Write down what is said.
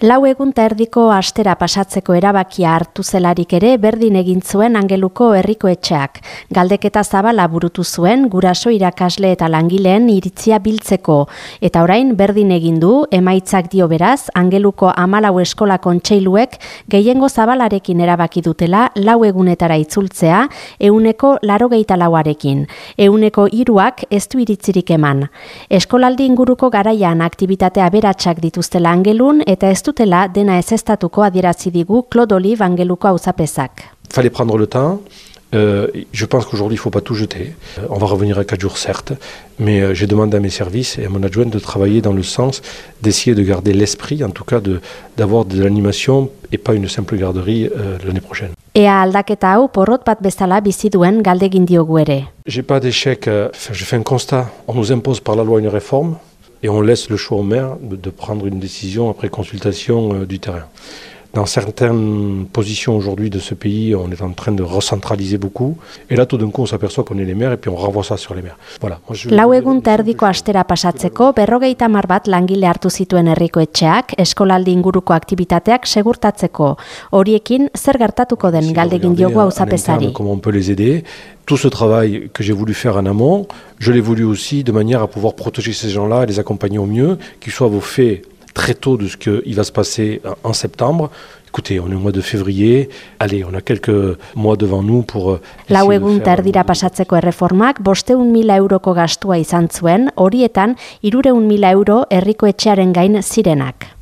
Lau egun ta erdiko astera pasatzeko erabakia hartu zelarik ere berdin egin zuen angeluko herriko etxeak. Galdeketa zabala burutu zuen guraso irakasle eta langileen iritzia biltzeko. Eta orain berdin egin du emaitzak dio beraz angeluko amalau eskola kontseiluek gehiengo zabalarekin erabaki dutela lau egunetara itzultzea euneko laro lauarekin. Euneko iruak ez du iritzirik eman. Eskolaldi inguruko garaian aktivitatea beratsak dituztela angelun eta ez dutela dena ezestatuko adierazi digu Claude Olive Angeluko auzapezak. Fallait prendre le temps. Euh, je pense qu'aujourd'hui, il ne faut pas tout jeter. Euh, on va revenir à 4 jours, certes, mais euh, j'ai demandé à mes services et à mon adjoint de travailler dans le sens d'essayer de garder l'esprit, en tout cas d'avoir de, de l'animation et pas une simple garderie euh, l'année prochaine. Ea aldaketa hau porrot bat bezala bizi duen galdegin diogu ere. J'ai pas d'échec, je fais un constat. On nous impose par la loi une réforme, et on laisse le choix au maire de prendre une décision après consultation euh, du terrain. Dans certaines positions aujourd'hui de ce pays, on est en train de recentraliser beaucoup. Et là, tout d'un coup, on s'aperçoit qu'on est les maires et puis on renvoie ça sur les maires. Voilà. Moi, je... Lau egun terdiko astera pasatzeko, berrogeita mar bat langile hartu zituen herriko etxeak, eskolaldi inguruko aktivitateak segurtatzeko. Horiekin, zer gertatuko den galdegin diogu hau zapesari? Comment on peut les aider tout ce travail que j'ai voulu faire en amont, je l'ai voulu aussi de manière à pouvoir protéger ces gens-là et les accompagner au mieux, qu'ils soient au fait très tôt de ce qu'il va se passer en septembre. Écoutez, on est au mois de février. Allez, on a quelques mois devant nous pour... Euh, Lau egun terdira pasatzeko erreformak, bosteun mila euroko gastua izan zuen, horietan, irureun mila euro herriko etxearen gain zirenak.